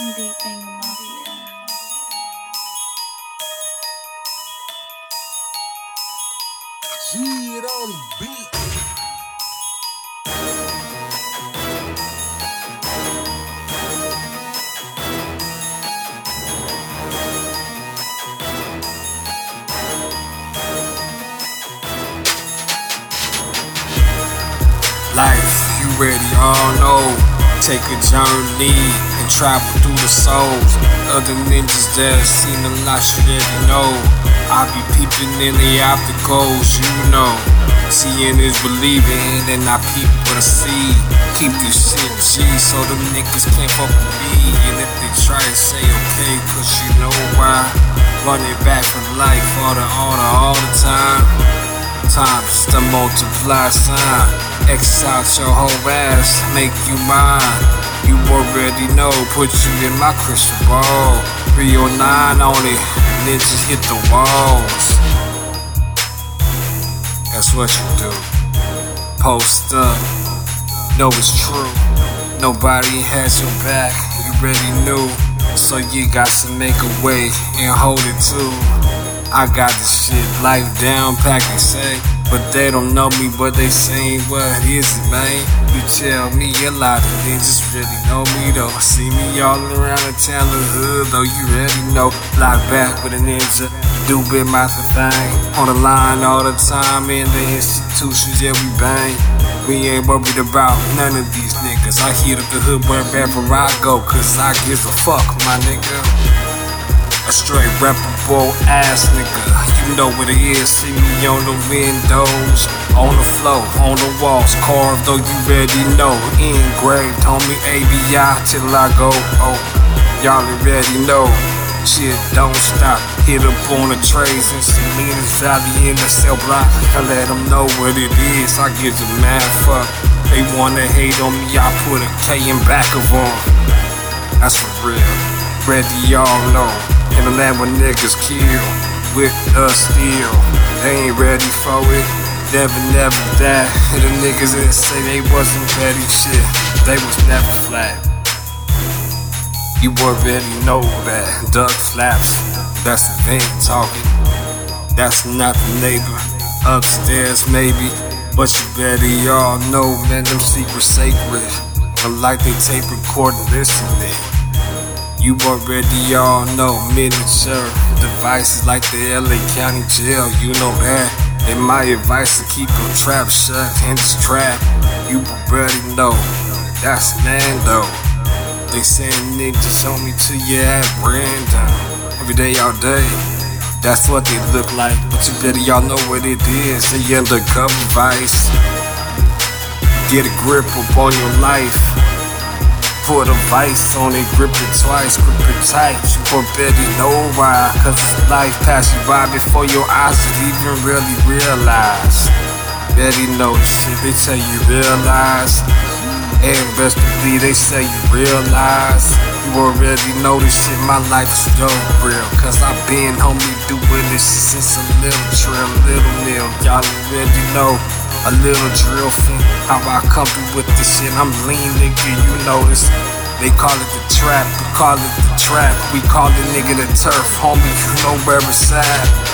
Mafia. Life, you ready, all know. Take a journey travel through the souls. Other ninjas that have seen a lot, shit already know. I be peeping in the opticals, you know. Seeing is believing, and I peep what I see. Keep this shit G, so them niggas can't fuck with me. And if they try to say okay, cause you know why. Running back for life, all the order, all the time times the multiply sign. X out your whole ass, make you mine. You already know, put you in my crystal ball. 309 on it, ninjas hit the walls. That's what you do. Post up, know it's true. Nobody has your back, you already knew. So you got to make a way and hold it too. I got this shit life down pack, they say. But they don't know me, but they saying what is it, man? You tell me a lot of ninjas really know me though. See me all around the town, the hood, though you already know. Lock back with a ninja, do big mouth thing. On the line all the time in the institutions, yeah we bang. We ain't worried about none of these niggas. I hit up the hood wherever I go, cause I give a fuck, my nigga. A straight reputable ass nigga. You know what it is. See me on the windows, on the floor, on the walls, carved though you already know. Engraved, homie, ABI till I go. Oh, y'all already know. Shit don't stop. Hit up on the trays in Salinas Valley in the cell block. I let them know what it is. I give them mad fuck. They wanna hate on me, I put a K in back of them. That's for real. Ready, y'all know. In the land where niggas kill, with us still. They ain't ready for it. Never, never that. And the niggas that say they wasn't ready, shit. They was never flat. You already know that. Duck flaps. That's the vent talking. That's not the neighbor. Upstairs, maybe. But you better y'all know, man, them secrets sacred. Like they tape recording, listening. You already all know miniature devices like the LA County Jail, you know that. And my advice to keep your trap shut in this trap. You already know that's though. They saying niggas on me till you at Brandon. Every day, all day. That's what they look like, but you better y'all know what it is. They undercover vice. Get a grip up on your life. Put a vice on it, grip it twice, grip it tight. You already know why. Cause life pass you by before your eyes even really realize. Better know the shit they tell you realize. And best believe they say you realize. You already know this shit, my life is dope real. Cause i been homie doing this since a little trail, little nil. Y'all already know a little drill fin. How I through with this shit, I'm lean nigga, you this. They call it the trap, we call it the trap. We call the nigga the turf, homie, you know where it's at.